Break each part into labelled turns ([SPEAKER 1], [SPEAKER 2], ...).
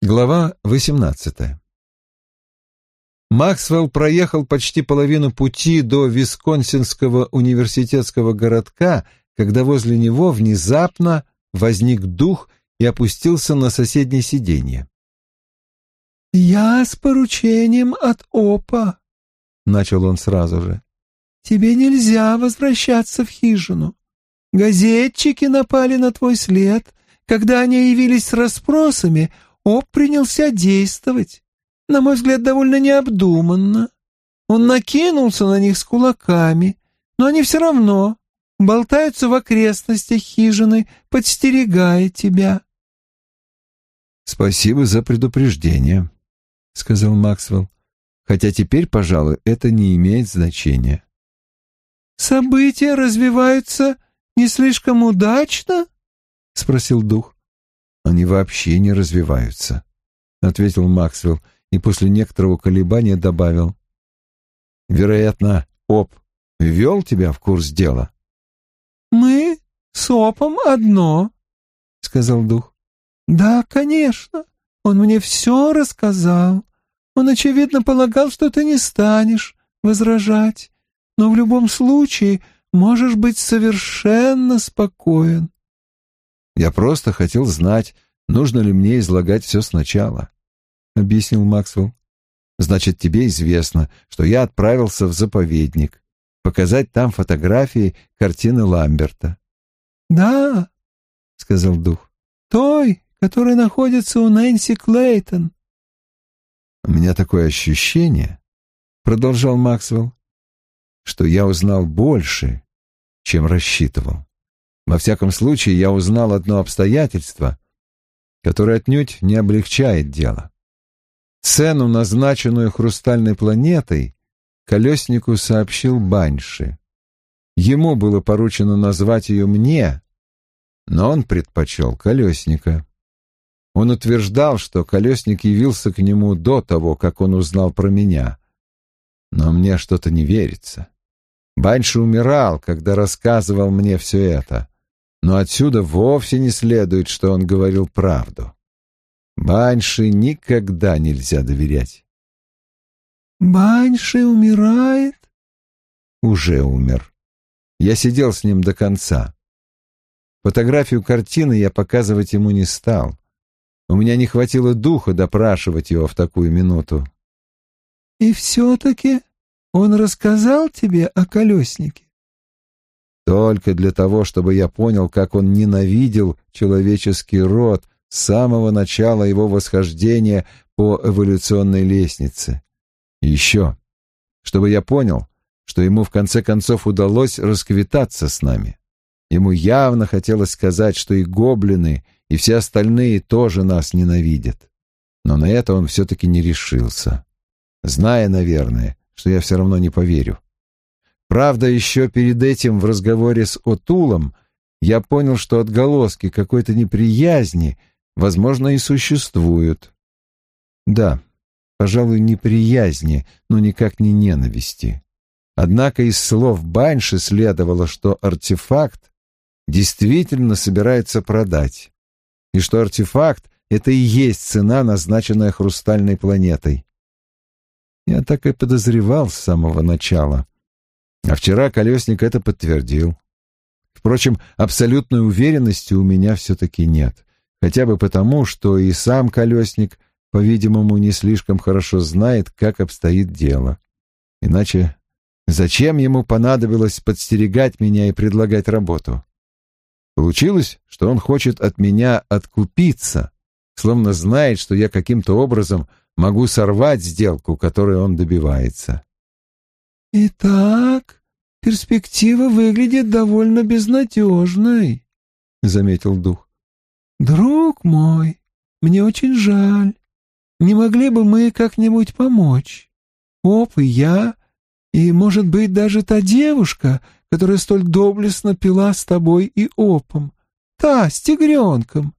[SPEAKER 1] Глава 18 Максвелл проехал почти половину пути до Висконсинского университетского городка, когда возле него внезапно возник дух и опустился на соседнее сиденье.
[SPEAKER 2] «Я с поручением от ОПА», — начал он сразу же. «Тебе нельзя возвращаться в хижину. Газетчики напали на твой след. Когда они явились с расспросами, Оп принялся действовать. На мой взгляд, довольно необдуманно. Он накинулся на них с кулаками, но они все равно болтаются в окрестностях хижины, подстерегая тебя.
[SPEAKER 1] «Спасибо за предупреждение», — сказал Максвелл, «хотя теперь, пожалуй, это не имеет значения».
[SPEAKER 2] «События развиваются не слишком удачно?» — спросил дух.
[SPEAKER 1] «Они вообще не развиваются», — ответил Максвелл и после некоторого колебания добавил. «Вероятно, Оп ввел тебя в курс дела?»
[SPEAKER 2] «Мы с Опом одно», — сказал дух. «Да, конечно, он мне все рассказал. Он, очевидно, полагал, что ты не станешь возражать, но в любом случае можешь быть совершенно спокоен.
[SPEAKER 1] Я просто хотел знать, нужно ли мне излагать все сначала, — объяснил Максвелл. Значит, тебе известно, что я отправился в заповедник, показать там фотографии картины Ламберта.
[SPEAKER 2] — Да, — сказал дух, — той, которая находится у Нэнси Клейтон.
[SPEAKER 1] — У меня такое ощущение, — продолжал Максвелл, что я узнал больше, чем рассчитывал. Во всяком случае, я узнал одно обстоятельство, которое отнюдь не облегчает дело. Цену, назначенную хрустальной планетой, колеснику сообщил Баньши. Ему было поручено назвать ее мне, но он предпочел колесника. Он утверждал, что колесник явился к нему до того, как он узнал про меня. Но мне что-то не верится. Баньше умирал, когда рассказывал мне все это, но отсюда вовсе не следует, что он говорил правду. Баньше никогда нельзя доверять.
[SPEAKER 2] «Баньше умирает?»
[SPEAKER 1] «Уже умер. Я сидел с ним до конца. Фотографию картины я показывать ему не стал. У меня не хватило духа допрашивать его в такую минуту».
[SPEAKER 2] «И все-таки он рассказал тебе о колеснике?
[SPEAKER 1] Только для того, чтобы я понял, как он ненавидел человеческий род с самого начала его восхождения по эволюционной лестнице. Еще, чтобы я понял, что ему в конце концов удалось расквитаться с нами. Ему явно хотелось сказать, что и гоблины, и все остальные тоже нас ненавидят. Но на это он все-таки не решился, зная, наверное, что я все равно не поверю. Правда, еще перед этим в разговоре с Отулом я понял, что отголоски какой-то неприязни, возможно, и существуют. Да, пожалуй, неприязни, но никак не ненависти. Однако из слов Банши следовало, что артефакт действительно собирается продать, и что артефакт — это и есть цена, назначенная хрустальной планетой. Я так и подозревал с самого начала. А вчера колесник это подтвердил. Впрочем, абсолютной уверенности у меня все-таки нет. Хотя бы потому, что и сам колесник, по-видимому, не слишком хорошо знает, как обстоит дело. Иначе зачем ему понадобилось подстерегать меня и предлагать работу? Получилось, что он хочет от меня откупиться, словно знает, что я каким-то образом могу сорвать сделку, которой он добивается.
[SPEAKER 2] «Итак, перспектива выглядит довольно безнадежной», — заметил дух. «Друг мой, мне очень жаль. Не могли бы мы как-нибудь помочь? Оп и я, и, может быть, даже та девушка, которая столь доблестно пила с тобой и опом, та, с тигренком».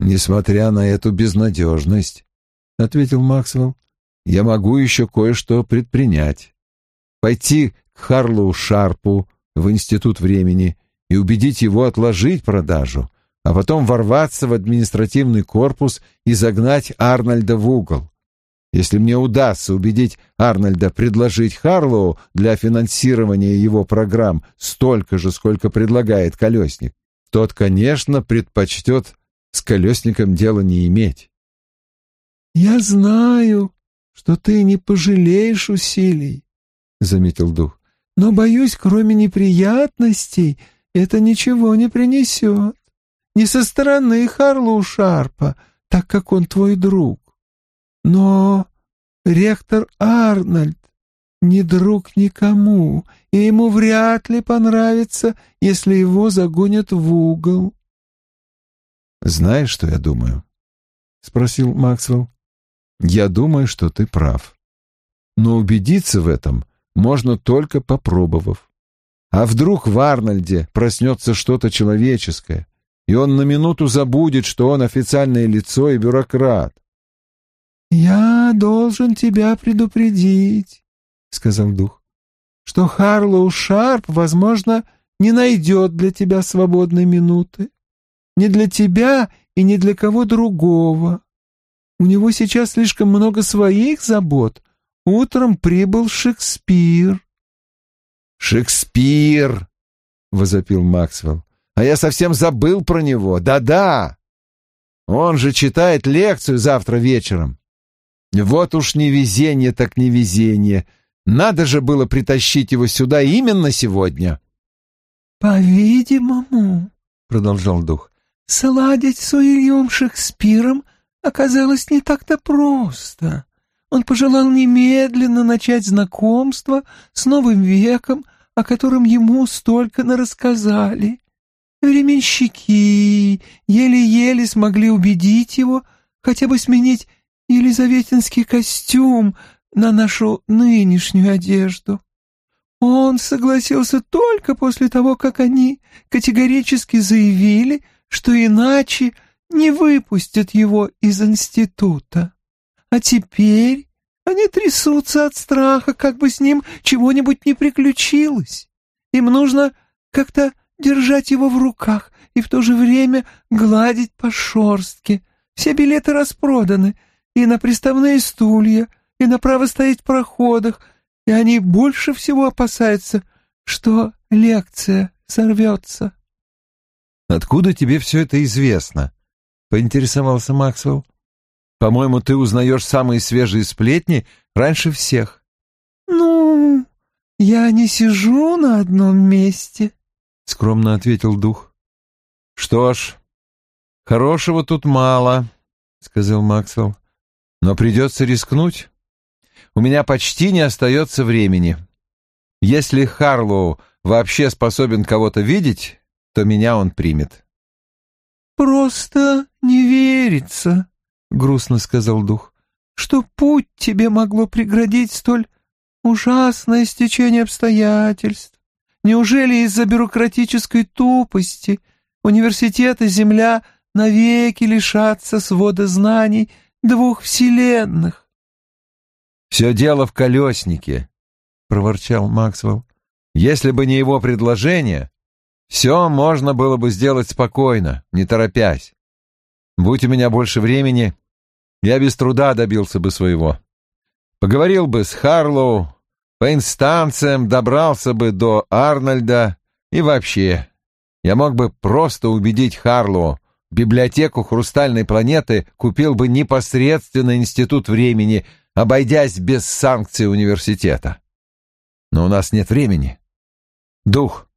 [SPEAKER 1] Несмотря на эту безнадежность, — ответил Максвелл. «Я могу еще кое-что предпринять. Пойти к Харлоу Шарпу в Институт времени и убедить его отложить продажу. а потом ворваться в административный корпус и загнать Арнольда в угол. Если мне удастся убедить Арнольда предложить Харлоу для финансирования его программ столько же, сколько предлагает колесник, тот, конечно, предпочтет с колесником дела не иметь.
[SPEAKER 2] «Я знаю, что ты не пожалеешь усилий», — заметил дух, «но, боюсь, кроме неприятностей, это ничего не принесет. Не со стороны Харлоу Шарпа, так как он твой друг. Но ректор Арнольд не друг никому, и ему вряд ли понравится, если его загонят в угол.
[SPEAKER 1] «Знаешь, что я думаю?» — спросил Максвелл. «Я думаю, что ты прав. Но убедиться в этом можно только попробовав. А вдруг в Арнольде проснется что-то человеческое, и он на минуту забудет, что он официальное лицо и бюрократ.
[SPEAKER 2] «Я должен тебя предупредить», — сказал дух, — «что Харлоу Шарп, возможно, не найдет для тебя свободной минуты. Не для тебя и не для кого другого. У него сейчас слишком много своих забот. Утром прибыл Шекспир».
[SPEAKER 1] «Шекспир!» — возопил Максвелл. «А я совсем забыл про него. Да-да! Он же читает лекцию завтра вечером. Вот уж невезение так невезение. Надо же было притащить его сюда именно сегодня.
[SPEAKER 2] «По-видимому», — продолжал дух, — «сладить с Уильямом Шекспиром оказалось не так-то просто. Он пожелал немедленно начать знакомство с новым веком, о котором ему столько нарассказали. Временщики еле-еле смогли убедить его хотя бы сменить елизаветинский костюм на нашу нынешнюю одежду. Он согласился только после того, как они категорически заявили, что иначе не выпустят его из института. А теперь они трясутся от страха, как бы с ним чего-нибудь не приключилось. Им нужно как-то держать его в руках и в то же время гладить по шорстке. Все билеты распроданы — и на приставные стулья, и на право стоять в проходах, и они больше всего опасаются, что лекция сорвется.
[SPEAKER 1] «Откуда тебе все это известно?» — поинтересовался Максвелл. «По-моему, ты узнаешь самые свежие сплетни раньше всех».
[SPEAKER 2] «Ну, я не сижу на одном месте», — скромно ответил дух.
[SPEAKER 1] «Что ж, хорошего тут мало», — сказал Максвелл. Но придется рискнуть. У меня почти не остается времени. Если Харлоу вообще способен кого-то видеть, то меня он примет.
[SPEAKER 2] «Просто не верится», — грустно сказал дух, — «что путь тебе могло преградить столь ужасное стечение обстоятельств. Неужели из-за бюрократической тупости университет и земля навеки лишатся свода знаний двух вселенных.
[SPEAKER 1] «Все дело в колеснике», — проворчал Максвелл. «Если бы не его предложение, все можно было бы сделать спокойно, не торопясь. Будь у меня больше времени, я без труда добился бы своего. Поговорил бы с Харлоу, по инстанциям добрался бы до Арнольда и вообще. Я мог бы просто убедить Харлоу, Библиотеку «Хрустальной планеты» купил бы непосредственно Институт времени, обойдясь без санкций университета. Но у нас нет времени. Дух,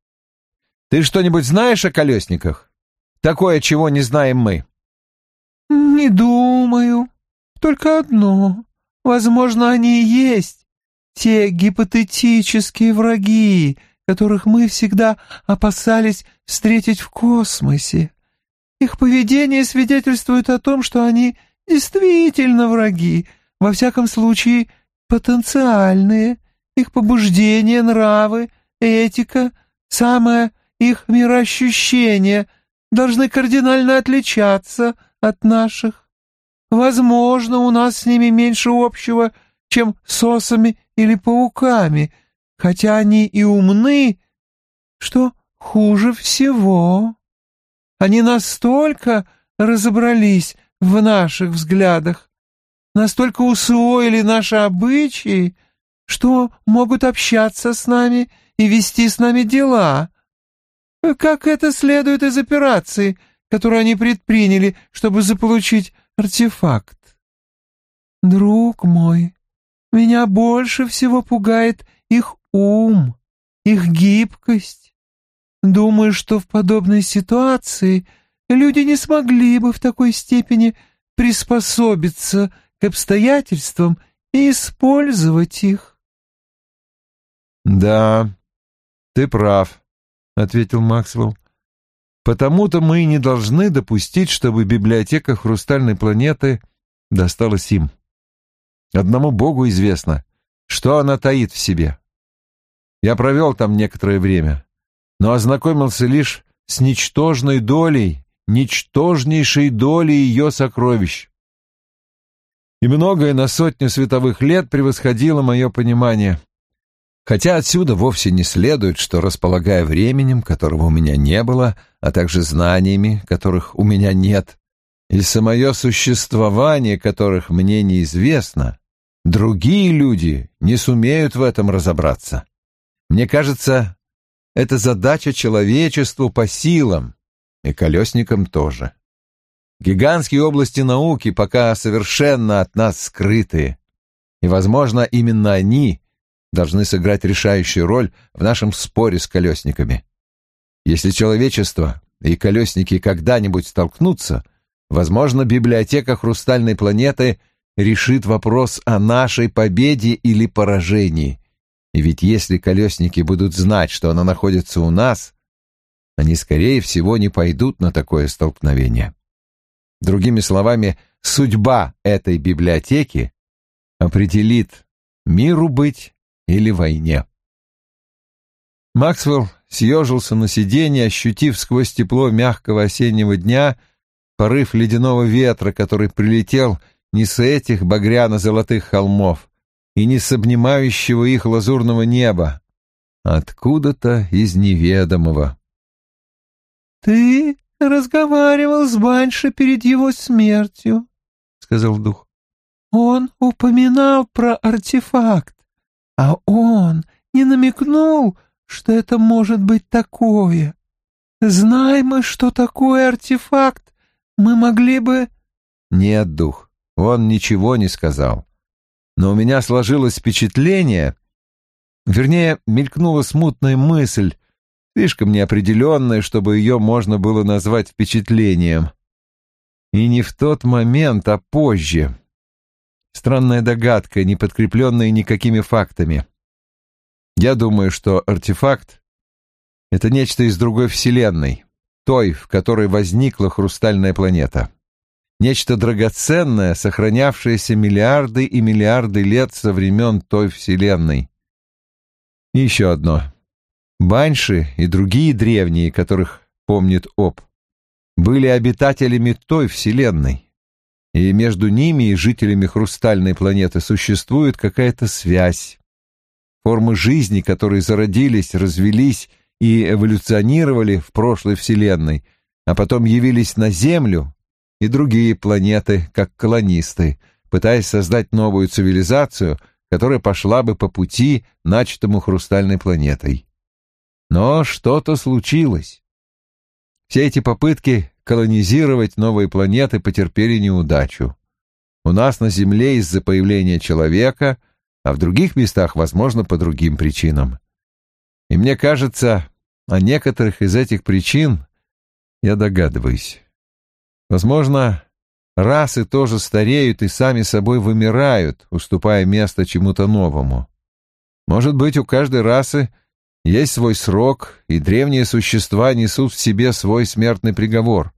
[SPEAKER 1] ты что-нибудь знаешь о колесниках? Такое, чего не знаем мы.
[SPEAKER 2] Не думаю. Только одно. Возможно, они и есть те гипотетические враги, которых мы всегда опасались встретить в космосе. Их поведение свидетельствует о том, что они действительно враги, во всяком случае потенциальные. Их побуждения, нравы, этика, самое их мироощущение должны кардинально отличаться от наших. Возможно, у нас с ними меньше общего, чем с осами или пауками, хотя они и умны, что хуже всего. Они настолько разобрались в наших взглядах, настолько усвоили наши обычаи, что могут общаться с нами и вести с нами дела. Как это следует из операции, которую они предприняли, чтобы заполучить артефакт? Друг мой, меня больше всего пугает их ум, их гибкость. Думаю, что в подобной ситуации люди не смогли бы в такой степени приспособиться к обстоятельствам и использовать их.
[SPEAKER 1] «Да, ты прав», — ответил Максвелл. «Потому-то мы и не должны допустить, чтобы библиотека хрустальной планеты досталась им. Одному Богу известно, что она таит в себе. Я провел там некоторое время, но ознакомился лишь с ничтожной долей, ничтожнейшей долей ее сокровищ. И многое на сотню световых лет превосходило мое понимание. Хотя отсюда вовсе не следует, что, располагая временем, которого у меня не было, а также знаниями, которых у меня нет, и самое существование которых мне неизвестно, другие люди не сумеют в этом разобраться. Мне кажется, это задача человечеству по силам, и колесникам тоже. Гигантские области науки пока совершенно от нас скрыты, и, возможно, именно они должны сыграть решающую роль в нашем споре с колесниками. Если человечество и колесники когда-нибудь столкнутся, возможно, библиотека хрустальной планеты решит вопрос о нашей победе или поражении. И ведь если колесники будут знать, что она находится у нас, они, скорее всего, не пойдут на такое столкновение. Другими словами, судьба этой библиотеки определит миру быть или войне. Максвелл съежился на сиденье, ощутив сквозь тепло мягкого осеннего дня порыв ледяного ветра, который прилетел не с этих багряно-золотых холмов и не с обнимающего их лазурного неба, а откуда-то из неведомого.
[SPEAKER 2] «Ты разговаривал с Банши перед его смертью», — сказал дух. «Он упоминал про артефакт. А он не намекнул, что это может быть такое. Знаем мы, что такое артефакт, мы могли бы...
[SPEAKER 1] Нет, дух, он ничего не сказал. Но у меня сложилось впечатление, вернее, мелькнула смутная мысль, слишком неопределенная, чтобы ее можно было назвать впечатлением. И не в тот момент, а позже. Странная догадка, не подкрепленная никакими фактами. Я думаю, что артефакт — это нечто из другой вселенной, той, в которой возникла хрустальная планета. Нечто драгоценное, сохранявшееся миллиарды и миллиарды лет со времен той вселенной. И еще одно. Банши и другие древние, которых помнит Об, были обитателями той вселенной и между ними и жителями хрустальной планеты существует какая-то связь. Формы жизни, которые зародились, развелись и эволюционировали в прошлой Вселенной, а потом явились на Землю и другие планеты, как колонисты, пытаясь создать новую цивилизацию, которая пошла бы по пути, начатому хрустальной планетой. Но что-то случилось. Все эти попытки колонизировать новые планеты потерпели неудачу. У нас на Земле из-за появления человека, а в других местах, возможно, по другим причинам. И мне кажется, о некоторых из этих причин я догадываюсь. Возможно, расы тоже стареют и сами собой вымирают, уступая место чему-то новому. Может быть, у каждой расы есть свой срок, и древние существа несут в себе свой смертный приговор.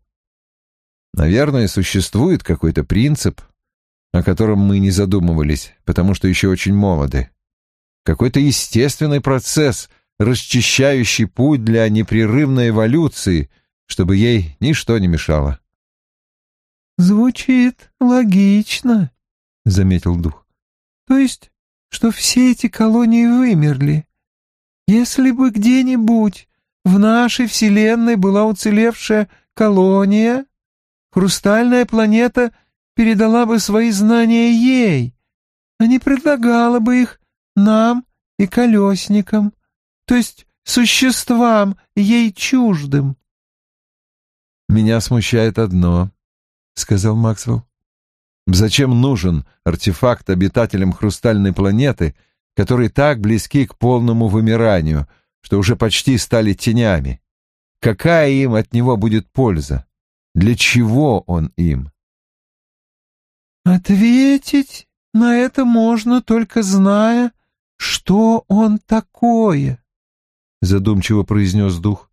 [SPEAKER 1] Наверное, существует какой-то принцип, о котором мы не задумывались, потому что еще очень молоды. Какой-то естественный процесс, расчищающий путь для непрерывной эволюции, чтобы ей ничто не мешало.
[SPEAKER 2] «Звучит логично», — заметил дух. «То есть, что все эти колонии вымерли, если бы где-нибудь в нашей Вселенной была уцелевшая колония, хрустальная планета передала бы свои знания ей, а не предлагала бы их нам и колесникам, то есть существам ей чуждым.
[SPEAKER 1] «Меня смущает одно», — сказал Максвелл. «Зачем нужен артефакт обитателям хрустальной планеты, которые так близки к полному вымиранию, что уже почти стали тенями? Какая им от него будет польза? Для чего он им?»
[SPEAKER 2] «Ответить на это можно, только зная, что он такое», — задумчиво произнес дух.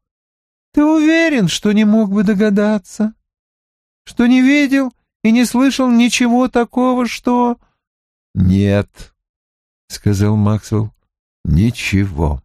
[SPEAKER 2] «Ты уверен, что не мог бы догадаться? Что не видел и не слышал ничего такого, что...»
[SPEAKER 1] «Нет», — сказал Максвелл, — «ничего».